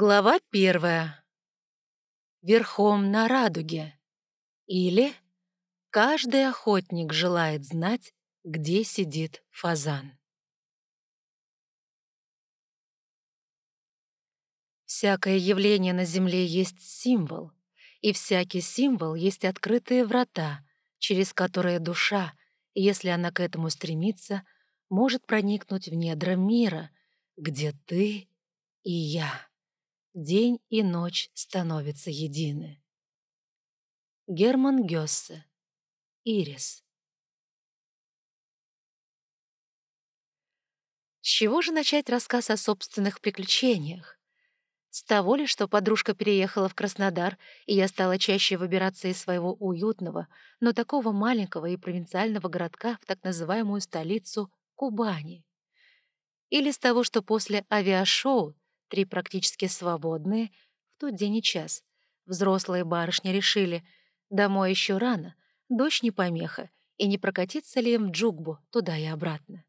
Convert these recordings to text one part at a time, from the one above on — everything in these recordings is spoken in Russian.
Глава первая. Верхом на радуге. Или каждый охотник желает знать, где сидит фазан. Всякое явление на Земле есть символ, и всякий символ есть открытые врата, через которые душа, если она к этому стремится, может проникнуть в недра мира, где ты и я день и ночь становятся едины. Герман Гёссе. Ирис. С чего же начать рассказ о собственных приключениях? С того ли, что подружка переехала в Краснодар, и я стала чаще выбираться из своего уютного, но такого маленького и провинциального городка в так называемую столицу Кубани? Или с того, что после авиашоу Три практически свободные в тот день и час. Взрослые барышни решили, домой еще рано, дождь не помеха, и не прокатиться ли им в Джугбу туда и обратно.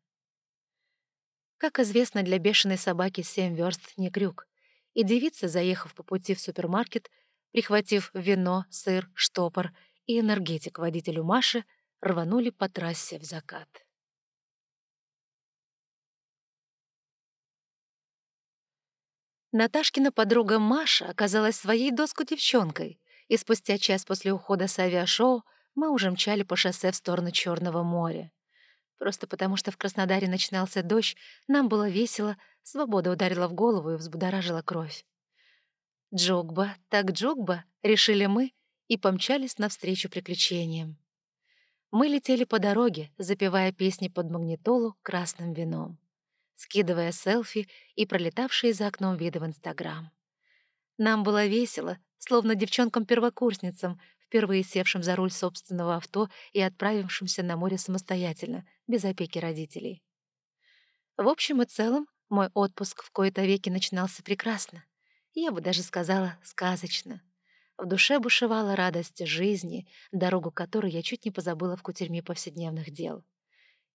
Как известно, для бешеной собаки семь верст не крюк, и девица, заехав по пути в супермаркет, прихватив вино, сыр, штопор и энергетик водителю Маши, рванули по трассе в закат. Наташкина подруга Маша оказалась своей доску девчонкой, и спустя час после ухода с авиашоу мы уже мчали по шоссе в сторону Черного моря. Просто потому, что в Краснодаре начинался дождь, нам было весело, свобода ударила в голову и взбудоражила кровь. «Джогба, так джогба», — решили мы и помчались навстречу приключениям. Мы летели по дороге, запевая песни под магнитолу красным вином скидывая селфи и пролетавшие за окном виды в Инстаграм. Нам было весело, словно девчонкам-первокурсницам, впервые севшим за руль собственного авто и отправившимся на море самостоятельно, без опеки родителей. В общем и целом, мой отпуск в кои-то веки начинался прекрасно. Я бы даже сказала, сказочно. В душе бушевала радость жизни, дорогу которой я чуть не позабыла в кутерьме повседневных дел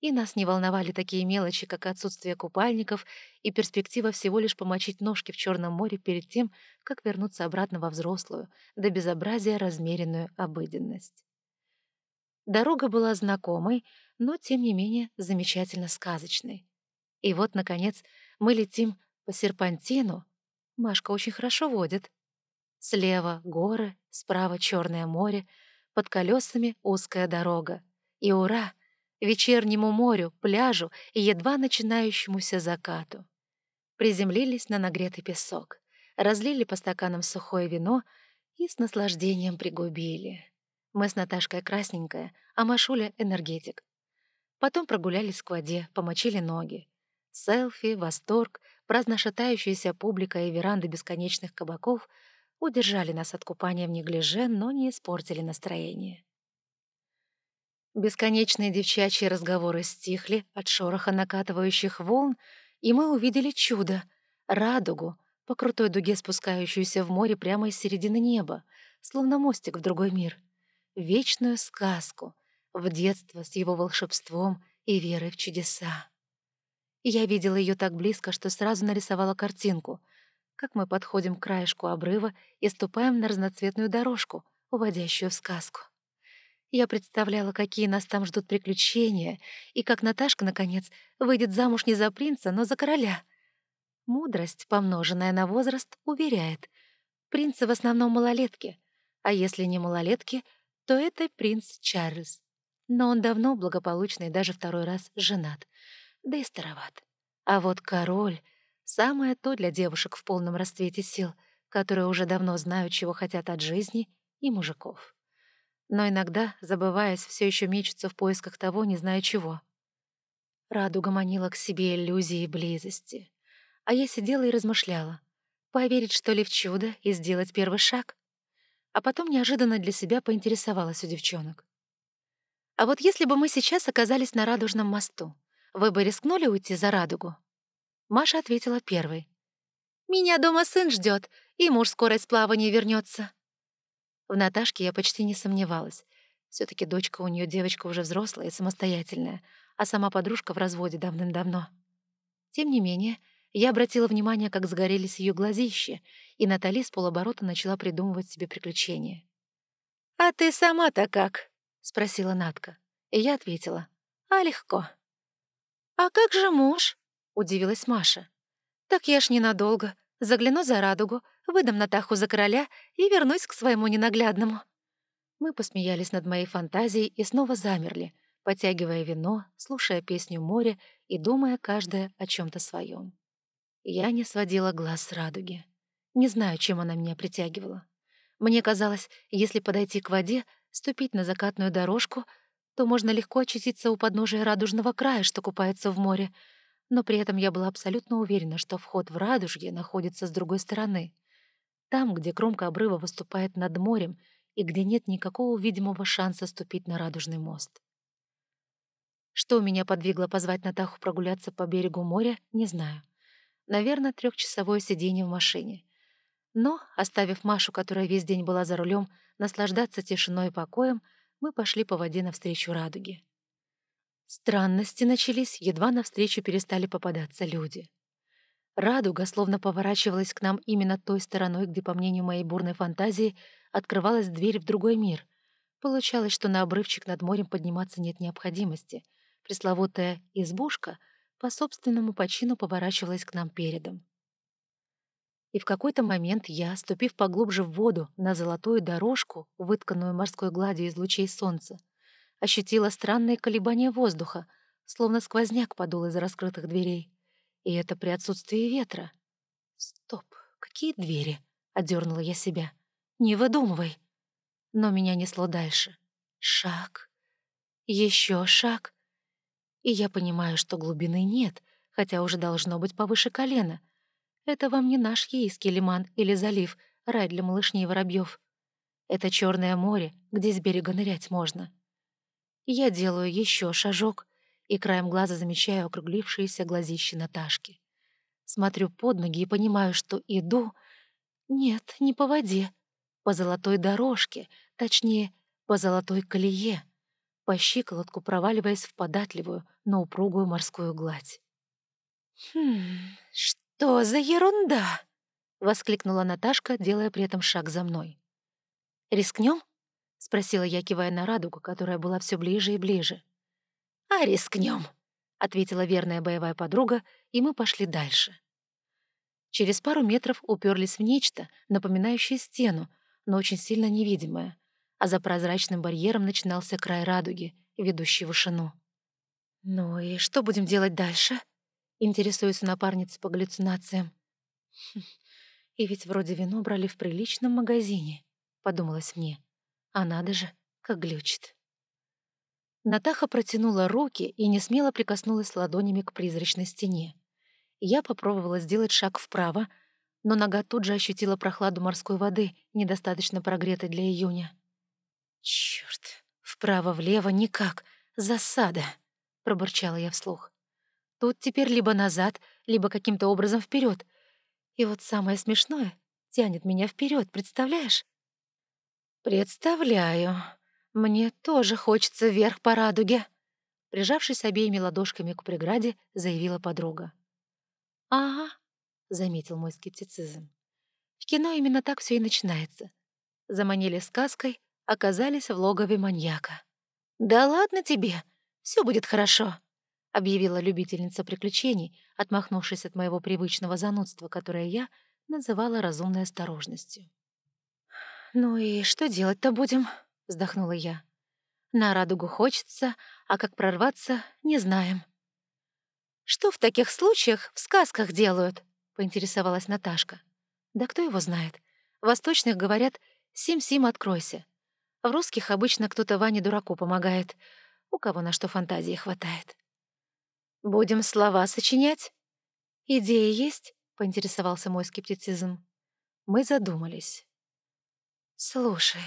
и нас не волновали такие мелочи, как отсутствие купальников и перспектива всего лишь помочить ножки в Черном море перед тем, как вернуться обратно во взрослую, до безобразия размеренную обыденность. Дорога была знакомой, но, тем не менее, замечательно сказочной. И вот, наконец, мы летим по серпантину. Машка очень хорошо водит. Слева — горы, справа — Черное море, под колесами — узкая дорога. И ура! — вечернему морю, пляжу и едва начинающемуся закату. Приземлились на нагретый песок, разлили по стаканам сухое вино и с наслаждением пригубили. Мы с Наташкой красненькая, а Машуля — энергетик. Потом прогулялись к воде, помочили ноги. Селфи, восторг, праздно шатающаяся публика и веранды бесконечных кабаков удержали нас от купания в неглиже, но не испортили настроение. Бесконечные девчачьи разговоры стихли от шороха накатывающих волн, и мы увидели чудо — радугу, по крутой дуге спускающуюся в море прямо из середины неба, словно мостик в другой мир. Вечную сказку, в детство с его волшебством и верой в чудеса. Я видела ее так близко, что сразу нарисовала картинку, как мы подходим к краешку обрыва и ступаем на разноцветную дорожку, уводящую в сказку. Я представляла, какие нас там ждут приключения, и как Наташка, наконец, выйдет замуж не за принца, но за короля. Мудрость, помноженная на возраст, уверяет. Принцы в основном малолетки, а если не малолетки, то это принц Чарльз. Но он давно благополучный, даже второй раз женат, да и староват. А вот король — самое то для девушек в полном расцвете сил, которые уже давно знают, чего хотят от жизни и мужиков но иногда, забываясь, все еще мечется в поисках того, не зная чего. Радуга манила к себе иллюзии близости. А я сидела и размышляла. Поверить, что ли, в чудо и сделать первый шаг? А потом неожиданно для себя поинтересовалась у девчонок. «А вот если бы мы сейчас оказались на Радужном мосту, вы бы рискнули уйти за Радугу?» Маша ответила первой. «Меня дома сын ждет, и муж скоро из плавания вернется. В Наташке я почти не сомневалась. все таки дочка у нее девочка уже взрослая и самостоятельная, а сама подружка в разводе давным-давно. Тем не менее, Я обратила внимание, как загорелись ее глазища, и Натали с полоборота начала придумывать себе приключения. «А ты сама-то как?» — спросила Натка. И я ответила. «А легко». «А как же муж?» — удивилась Маша. «Так я ж ненадолго. Загляну за радугу, выдам Натаху за короля и вернусь к своему ненаглядному». Мы посмеялись над моей фантазией и снова замерли, потягивая вино, слушая песню моря и думая каждая о чем то своем. Я не сводила глаз с радуги. Не знаю, чем она меня притягивала. Мне казалось, если подойти к воде, ступить на закатную дорожку, то можно легко очутиться у подножия радужного края, что купается в море, но при этом я была абсолютно уверена, что вход в радужье находится с другой стороны. Там, где кромка обрыва выступает над морем и где нет никакого видимого шанса ступить на радужный мост. Что меня подвигло позвать Натаху прогуляться по берегу моря, не знаю. Наверное, трехчасовое сидение в машине. Но, оставив Машу, которая весь день была за рулем, наслаждаться тишиной и покоем, мы пошли по воде навстречу радуге. Странности начались, едва навстречу перестали попадаться люди. Радуга словно поворачивалась к нам именно той стороной, где, по мнению моей бурной фантазии, открывалась дверь в другой мир. Получалось, что на обрывчик над морем подниматься нет необходимости. Пресловутая «избушка» по собственному почину поворачивалась к нам передом. И в какой-то момент я, ступив поглубже в воду на золотую дорожку, вытканную морской гладью из лучей солнца, ощутила странные колебания воздуха, словно сквозняк подул из раскрытых дверей. И это при отсутствии ветра. «Стоп, какие двери?» — одернула я себя. «Не выдумывай!» Но меня несло дальше. Шаг. Еще шаг. И я понимаю, что глубины нет, хотя уже должно быть повыше колена. Это вам не наш ейский лиман или залив, рай для малышней воробьев. Это Черное море, где с берега нырять можно. Я делаю еще шажок и краем глаза замечаю округлившиеся глазища Наташки. Смотрю под ноги и понимаю, что иду... Нет, не по воде. По золотой дорожке, точнее, по золотой колее, по щиколотку проваливаясь в податливую, но упругую морскую гладь. «Хм, что за ерунда!» — воскликнула Наташка, делая при этом шаг за мной. «Рискнем?» — спросила я, кивая на радугу, которая была все ближе и ближе. «А рискнем», — ответила верная боевая подруга, и мы пошли дальше. Через пару метров уперлись в нечто, напоминающее стену, но очень сильно невидимое, а за прозрачным барьером начинался край радуги, ведущий в вышину. «Ну и что будем делать дальше?» — интересуется напарница по галлюцинациям. «Хм, «И ведь вроде вино брали в приличном магазине», — подумалось мне. А надо же, как глючит. Натаха протянула руки и не смело прикоснулась ладонями к призрачной стене. Я попробовала сделать шаг вправо, но нога тут же ощутила прохладу морской воды, недостаточно прогретой для июня. «Чёрт, вправо-влево никак, засада!» — пробурчала я вслух. «Тут теперь либо назад, либо каким-то образом вперед. И вот самое смешное тянет меня вперед, представляешь?» «Представляю. Мне тоже хочется вверх по радуге», — прижавшись обеими ладошками к преграде, заявила подруга. «Ага», — заметил мой скептицизм. «В кино именно так все и начинается. Заманили сказкой, оказались в логове маньяка». «Да ладно тебе, все будет хорошо», — объявила любительница приключений, отмахнувшись от моего привычного занудства, которое я называла разумной осторожностью. «Ну и что делать-то будем?» — вздохнула я. «На радугу хочется, а как прорваться — не знаем». «Что в таких случаях в сказках делают?» — поинтересовалась Наташка. «Да кто его знает? В восточных говорят «сим-сим, откройся». В русских обычно кто-то Ване дураку помогает, у кого на что фантазии хватает. «Будем слова сочинять?» «Идеи есть?» — поинтересовался мой скептицизм. Мы задумались. «Слушай,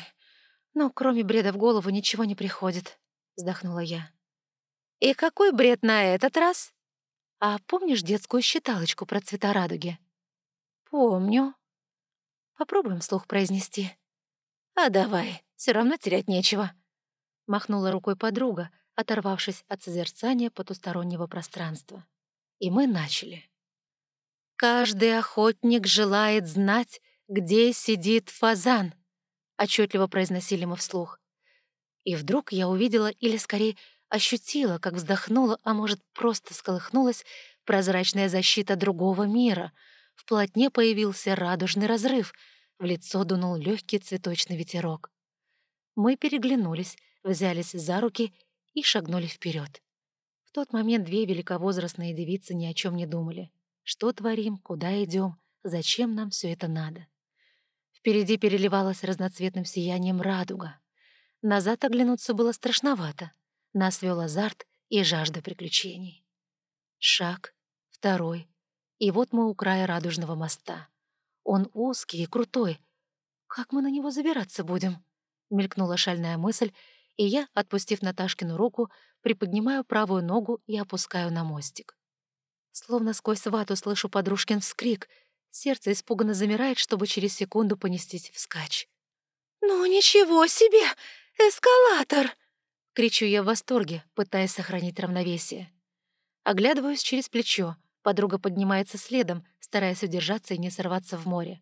ну, кроме бреда в голову ничего не приходит», — вздохнула я. «И какой бред на этот раз?» «А помнишь детскую считалочку про цвета радуги?» «Помню». «Попробуем вслух произнести». «А давай, все равно терять нечего», — махнула рукой подруга, оторвавшись от созерцания потустороннего пространства. И мы начали. Каждый охотник желает знать, где сидит фазан», — отчетливо произносили мы вслух. И вдруг я увидела, или скорее ощутила, как вздохнула, а может, просто сколыхнулась прозрачная защита другого мира. В полотне появился радужный разрыв, в лицо дунул легкий цветочный ветерок. Мы переглянулись, взялись за руки и шагнули вперед. В тот момент две великовозрастные девицы ни о чем не думали. Что творим, куда идем, зачем нам все это надо? Впереди переливалась разноцветным сиянием радуга. Назад оглянуться было страшновато. Нас вел азарт и жажда приключений. Шаг, второй, и вот мы у края радужного моста. Он узкий и крутой. Как мы на него забираться будем? Мелькнула шальная мысль, и я, отпустив Наташкину руку, приподнимаю правую ногу и опускаю на мостик. Словно сквозь вату слышу подружкин вскрик. Сердце испуганно замирает, чтобы через секунду понестись вскачь. «Ну ничего себе! Эскалатор!» Кричу я в восторге, пытаясь сохранить равновесие. Оглядываюсь через плечо. Подруга поднимается следом, стараясь удержаться и не сорваться в море.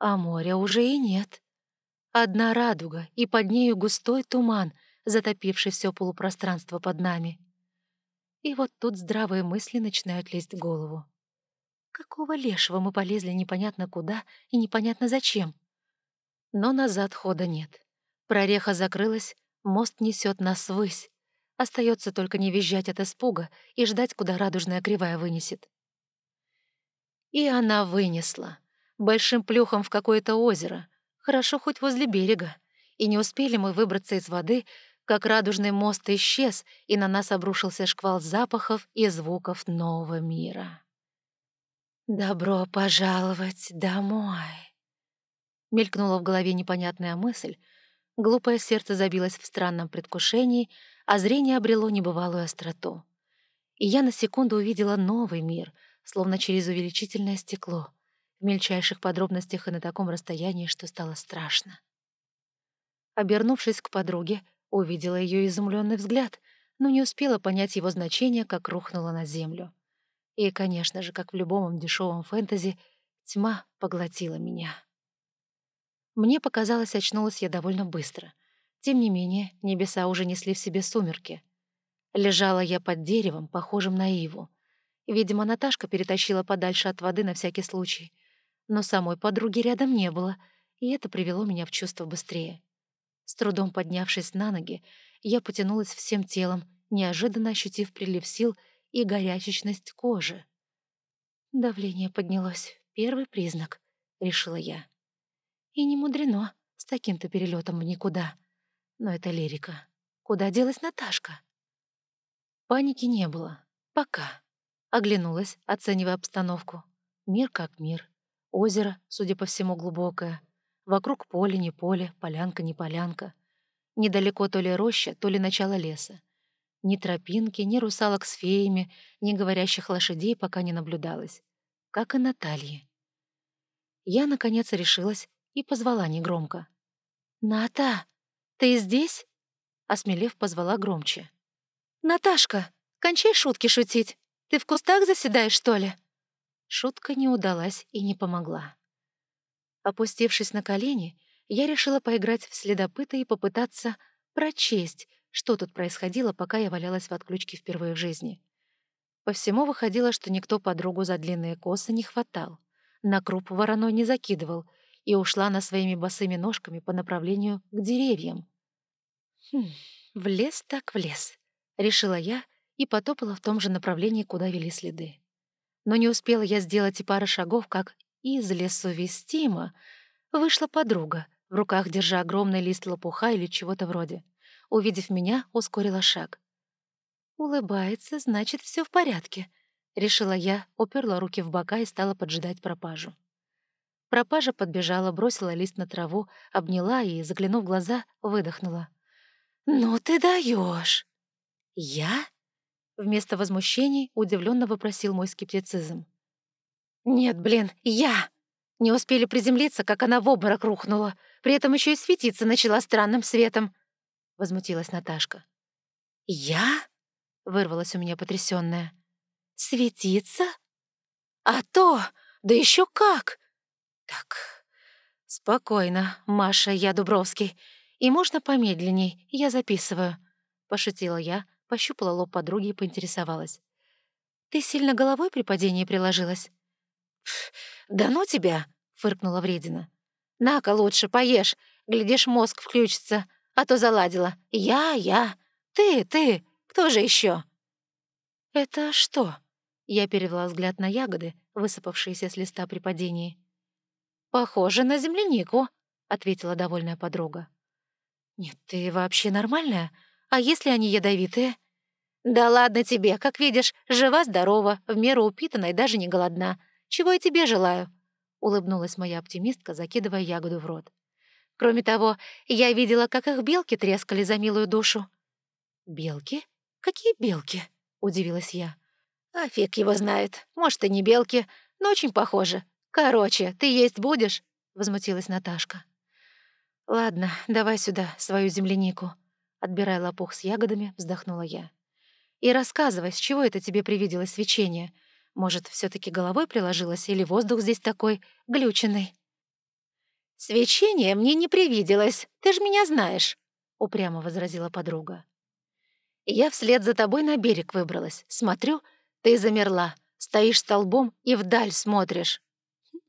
А моря уже и нет. Одна радуга, и под нею густой туман, затопивший все полупространство под нами. И вот тут здравые мысли начинают лезть в голову. Какого лешего мы полезли непонятно куда и непонятно зачем? Но назад хода нет. Прореха закрылась, Мост несет нас ввысь. Остается только не визжать от испуга и ждать, куда радужная кривая вынесет. И она вынесла. Большим плюхом в какое-то озеро. Хорошо хоть возле берега. И не успели мы выбраться из воды, как радужный мост исчез, и на нас обрушился шквал запахов и звуков нового мира. «Добро пожаловать домой!» Мелькнула в голове непонятная мысль, Глупое сердце забилось в странном предвкушении, а зрение обрело небывалую остроту. И я на секунду увидела новый мир, словно через увеличительное стекло, в мельчайших подробностях и на таком расстоянии, что стало страшно. Обернувшись к подруге, увидела ее изумленный взгляд, но не успела понять его значение, как рухнула на землю. И, конечно же, как в любом дешевом фэнтези, тьма поглотила меня. Мне показалось, очнулась я довольно быстро. Тем не менее, небеса уже несли в себе сумерки. Лежала я под деревом, похожим на иву. Видимо, Наташка перетащила подальше от воды на всякий случай. Но самой подруги рядом не было, и это привело меня в чувство быстрее. С трудом поднявшись на ноги, я потянулась всем телом, неожиданно ощутив прилив сил и горячечность кожи. Давление поднялось. Первый признак, — решила я. И не мудрено с таким-то перелетом в никуда. Но это лирика. Куда делась Наташка? Паники не было. Пока. Оглянулась, оценивая обстановку. Мир как мир. Озеро, судя по всему, глубокое. Вокруг поле не поле, полянка не полянка. Недалеко то ли роща, то ли начало леса. Ни тропинки, ни русалок с феями, ни говорящих лошадей пока не наблюдалось. Как и Натальи. Я, наконец, решилась и позвала негромко. «Ната, ты здесь?» Осмелев, позвала громче. «Наташка, кончай шутки шутить. Ты в кустах заседаешь, что ли?» Шутка не удалась и не помогла. Опустившись на колени, я решила поиграть в следопыта и попытаться прочесть, что тут происходило, пока я валялась в отключке впервые в жизни. По всему выходило, что никто подругу за длинные косы не хватал, на круп вороной не закидывал — и ушла на своими босыми ножками по направлению к деревьям. «Хм, в лес так в лес», — решила я и потопала в том же направлении, куда вели следы. Но не успела я сделать и пары шагов, как из лесу вестимо вышла подруга, в руках держа огромный лист лопуха или чего-то вроде. Увидев меня, ускорила шаг. «Улыбается, значит, все в порядке», — решила я, уперла руки в бока и стала поджидать пропажу. Пропажа подбежала, бросила лист на траву, обняла и, заглянув в глаза, выдохнула. «Ну ты даешь!» «Я?» Вместо возмущений удивленно вопросил мой скептицизм. «Нет, блин, я!» Не успели приземлиться, как она в обморок рухнула. При этом еще и светиться начала странным светом. Возмутилась Наташка. «Я?» — вырвалась у меня потрясённая. «Светиться?» «А то! Да еще как!» «Так, спокойно, Маша, я Дубровский. И можно помедленней, я записываю», — пошутила я, пощупала лоб подруги и поинтересовалась. «Ты сильно головой при падении приложилась?» «Да ну тебя!» — фыркнула Вредина. «На-ка лучше, поешь, глядишь, мозг включится, а то заладила. Я, я, ты, ты, кто же еще? «Это что?» Я перевела взгляд на ягоды, высыпавшиеся с листа при падении. «Похоже на землянику», — ответила довольная подруга. «Нет, ты вообще нормальная? А если они ядовитые?» «Да ладно тебе, как видишь, жива-здорова, в меру упитана и даже не голодна. Чего я тебе желаю?» — улыбнулась моя оптимистка, закидывая ягоду в рот. «Кроме того, я видела, как их белки трескали за милую душу». «Белки? Какие белки?» — удивилась я. «А фиг его знает. Может, и не белки, но очень похоже. Короче, ты есть будешь?» — возмутилась Наташка. «Ладно, давай сюда свою землянику». Отбирая лопух с ягодами, вздохнула я. «И рассказывай, с чего это тебе привиделось свечение? Может, все таки головой приложилось, или воздух здесь такой глюченный?» «Свечение мне не привиделось, ты ж меня знаешь», — упрямо возразила подруга. «Я вслед за тобой на берег выбралась. Смотрю, ты замерла, стоишь столбом и вдаль смотришь.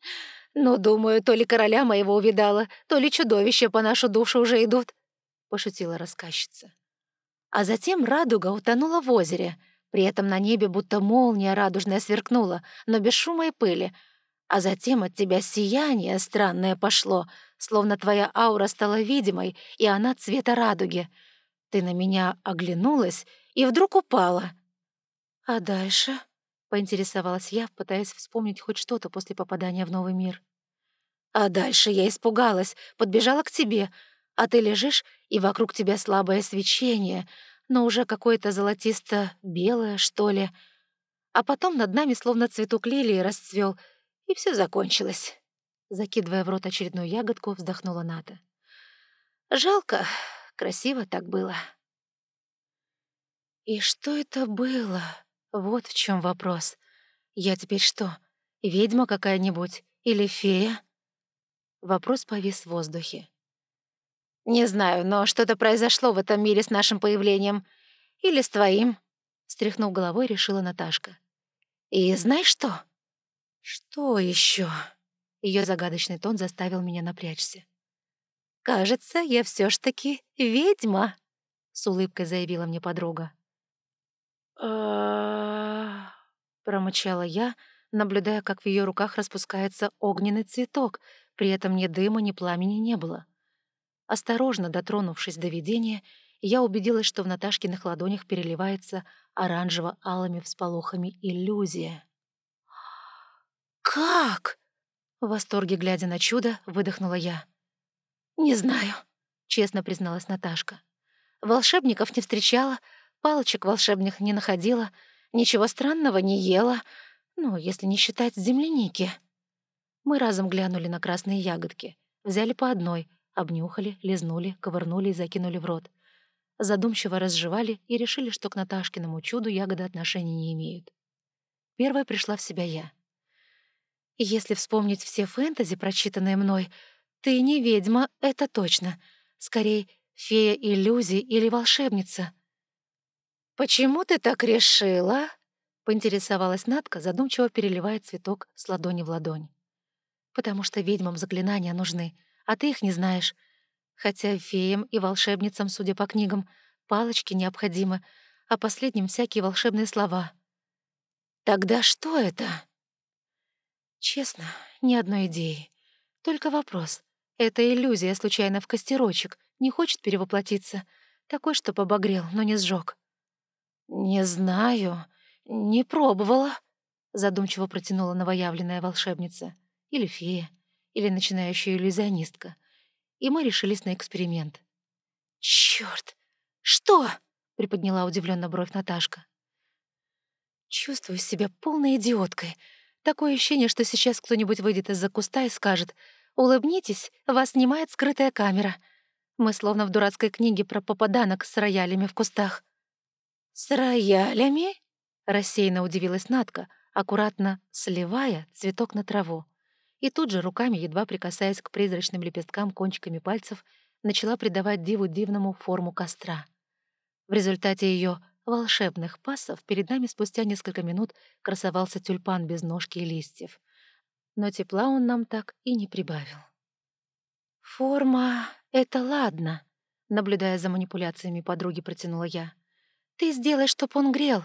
Ну, думаю, то ли короля моего увидала, то ли чудовища по нашу душу уже идут», — пошутила рассказчица. А затем радуга утонула в озере, при этом на небе будто молния радужная сверкнула, но без шума и пыли. А затем от тебя сияние странное пошло, словно твоя аура стала видимой, и она цвета радуги. Ты на меня оглянулась и вдруг упала. «А дальше?» — поинтересовалась я, пытаясь вспомнить хоть что-то после попадания в новый мир. «А дальше я испугалась, подбежала к тебе, а ты лежишь, и вокруг тебя слабое свечение, но уже какое-то золотисто-белое, что ли. А потом над нами словно цветок лилии расцвел, и все закончилось». Закидывая в рот очередную ягодку, вздохнула Ната. «Жалко, красиво так было». «И что это было?» Вот в чем вопрос. Я теперь что, ведьма какая-нибудь или фея? Вопрос повис в воздухе. «Не знаю, но что-то произошло в этом мире с нашим появлением. Или с твоим», — стряхнув головой, решила Наташка. «И знаешь что?» «Что еще? Ее загадочный тон заставил меня напрячься. «Кажется, я все ж таки ведьма», — с улыбкой заявила мне подруга. Промычала я, наблюдая, как в ее руках распускается огненный цветок, при этом ни дыма, ни пламени не было. Осторожно дотронувшись до видения, я убедилась, что в Наташкиных ладонях переливается оранжево-алыми всполохами иллюзия. «Как?» — в восторге глядя на чудо, выдохнула я. «Не знаю», — честно призналась Наташка. «Волшебников не встречала, Палочек волшебных не находила, ничего странного не ела, ну, если не считать земляники. Мы разом глянули на красные ягодки, взяли по одной, обнюхали, лизнули, ковырнули и закинули в рот. Задумчиво разжевали и решили, что к Наташкиному чуду ягоды отношения не имеют. Первая пришла в себя я. Если вспомнить все фэнтези, прочитанные мной, ты не ведьма, это точно. Скорее, фея иллюзий или волшебница. «Почему ты так решила?» — поинтересовалась Надка, задумчиво переливая цветок с ладони в ладонь. «Потому что ведьмам заклинания нужны, а ты их не знаешь. Хотя феям и волшебницам, судя по книгам, палочки необходимы, а последним всякие волшебные слова». «Тогда что это?» «Честно, ни одной идеи. Только вопрос. Это иллюзия случайно в костерочек, не хочет перевоплотиться. Такой, что побагрел, но не сжег. «Не знаю, не пробовала», — задумчиво протянула новоявленная волшебница. Или фея, или начинающая иллюзионистка. И мы решились на эксперимент. «Чёрт! Что?» — приподняла удивленно бровь Наташка. «Чувствую себя полной идиоткой. Такое ощущение, что сейчас кто-нибудь выйдет из-за куста и скажет «Улыбнитесь, вас снимает скрытая камера». Мы словно в дурацкой книге про попаданок с роялями в кустах. «С роялями?» — рассеянно удивилась Натка, аккуратно сливая цветок на траву. И тут же руками, едва прикасаясь к призрачным лепесткам кончиками пальцев, начала придавать диву дивному форму костра. В результате ее волшебных пассов перед нами спустя несколько минут красовался тюльпан без ножки и листьев. Но тепла он нам так и не прибавил. «Форма — это ладно», — наблюдая за манипуляциями подруги, протянула я. «Ты сделай, чтоб он грел».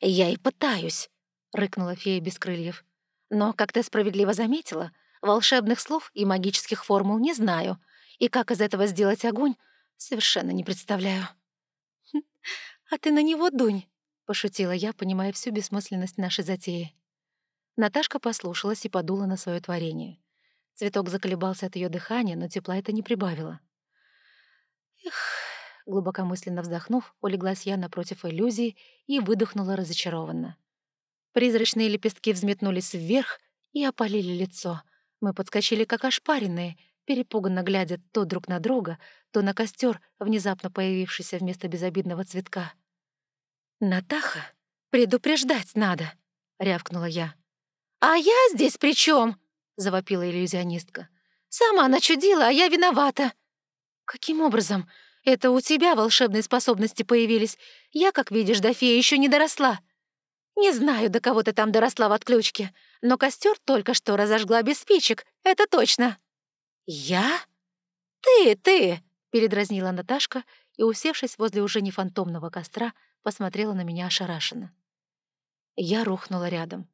«Я и пытаюсь», — рыкнула фея без крыльев. «Но, как ты справедливо заметила, волшебных слов и магических формул не знаю, и как из этого сделать огонь, совершенно не представляю». «А ты на него дунь», — пошутила я, понимая всю бессмысленность нашей затеи. Наташка послушалась и подула на свое творение. Цветок заколебался от ее дыхания, но тепла это не прибавило. «Эх», — глубокомысленно вздохнув, улеглась я напротив иллюзии и выдохнула разочарованно. Призрачные лепестки взметнулись вверх и опалили лицо. Мы подскочили как ошпаренные, перепуганно глядя то друг на друга, то на костер, внезапно появившийся вместо безобидного цветка. «Натаха, предупреждать надо!» — рявкнула я. «А я здесь при чем? завопила иллюзионистка. «Сама начудила, а я виновата!» «Каким образом? Это у тебя волшебные способности появились. Я, как видишь, до феи еще не доросла». «Не знаю, до кого ты там доросла в отключке, но костер только что разожгла без спичек, это точно». «Я?» «Ты, ты!» — передразнила Наташка и, усевшись возле уже не фантомного костра, посмотрела на меня ошарашенно. Я рухнула рядом.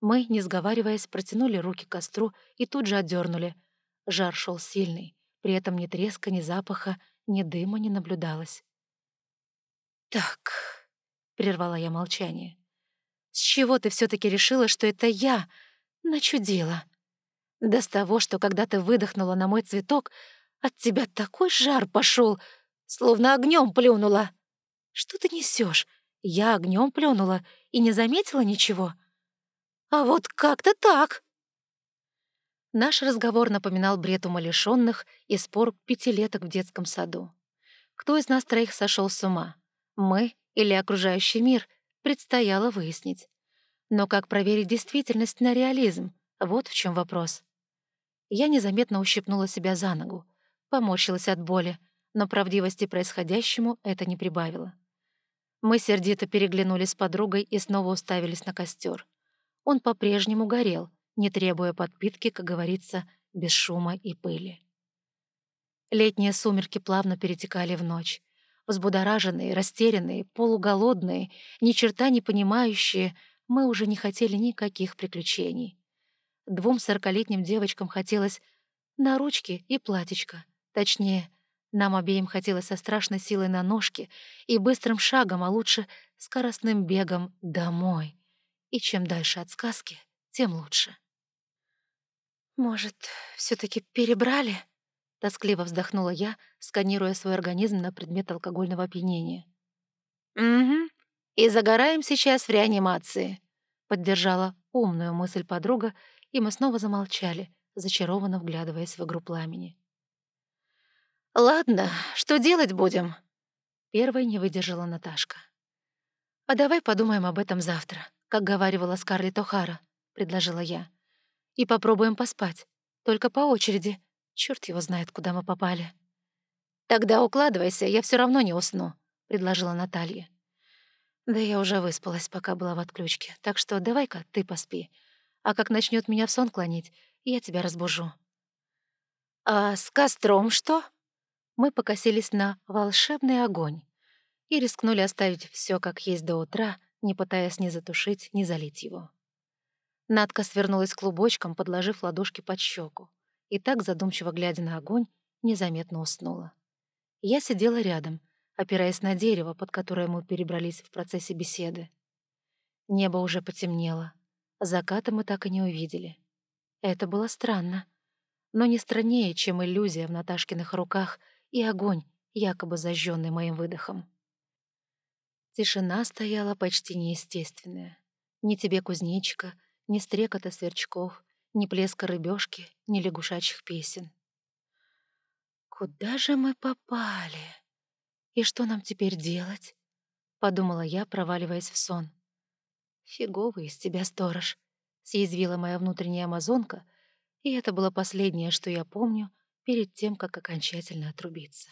Мы, не сговариваясь, протянули руки к костру и тут же отдернули. Жар шел сильный, при этом ни треска, ни запаха, ни дыма не наблюдалось. «Так», — прервала я молчание, — «с чего ты все таки решила, что это я начудила? Да с того, что когда ты выдохнула на мой цветок, от тебя такой жар пошел, словно огнем плюнула». «Что ты несешь? Я огнем плюнула и не заметила ничего?» «А вот как-то так!» Наш разговор напоминал бред умалишенных и спор пятилеток в детском саду. Кто из нас троих сошел с ума? Мы или окружающий мир? Предстояло выяснить. Но как проверить действительность на реализм? Вот в чем вопрос. Я незаметно ущипнула себя за ногу, поморщилась от боли, но правдивости происходящему это не прибавило. Мы сердито переглянулись с подругой и снова уставились на костер. Он по-прежнему горел, не требуя подпитки, как говорится, без шума и пыли. Летние сумерки плавно перетекали в ночь. Взбудораженные, растерянные, полуголодные, ни черта не понимающие, мы уже не хотели никаких приключений. Двум сорокалетним девочкам хотелось на ручки и платьечко, точнее — нам обеим хотелось со страшной силой на ножки и быстрым шагом, а лучше скоростным бегом домой. И чем дальше от сказки, тем лучше. «Может, все таки перебрали?» — тоскливо вздохнула я, сканируя свой организм на предмет алкогольного опьянения. «Угу. И загораем сейчас в реанимации», — поддержала умную мысль подруга, и мы снова замолчали, зачарованно вглядываясь в игру пламени. «Ладно, что делать будем?» Первой не выдержала Наташка. «А давай подумаем об этом завтра, как говаривала Скарлетт О'Хара», — предложила я. «И попробуем поспать. Только по очереди. Черт его знает, куда мы попали». «Тогда укладывайся, я все равно не усну», — предложила Наталья. «Да я уже выспалась, пока была в отключке, так что давай-ка ты поспи. А как начнет меня в сон клонить, я тебя разбужу». «А с костром что?» мы покосились на волшебный огонь и рискнули оставить все как есть до утра, не пытаясь ни затушить, ни залить его. Надка свернулась клубочком, подложив ладошки под щеку, и так, задумчиво глядя на огонь, незаметно уснула. Я сидела рядом, опираясь на дерево, под которое мы перебрались в процессе беседы. Небо уже потемнело. Заката мы так и не увидели. Это было странно. Но не страннее, чем иллюзия в Наташкиных руках — и огонь, якобы зажженный моим выдохом. Тишина стояла почти неестественная. Ни тебе кузнечика, ни стрекота сверчков, ни плеска рыбешки, ни лягушачьих песен. «Куда же мы попали? И что нам теперь делать?» — подумала я, проваливаясь в сон. «Фиговый из тебя сторож», — съязвила моя внутренняя амазонка, и это было последнее, что я помню перед тем, как окончательно отрубиться.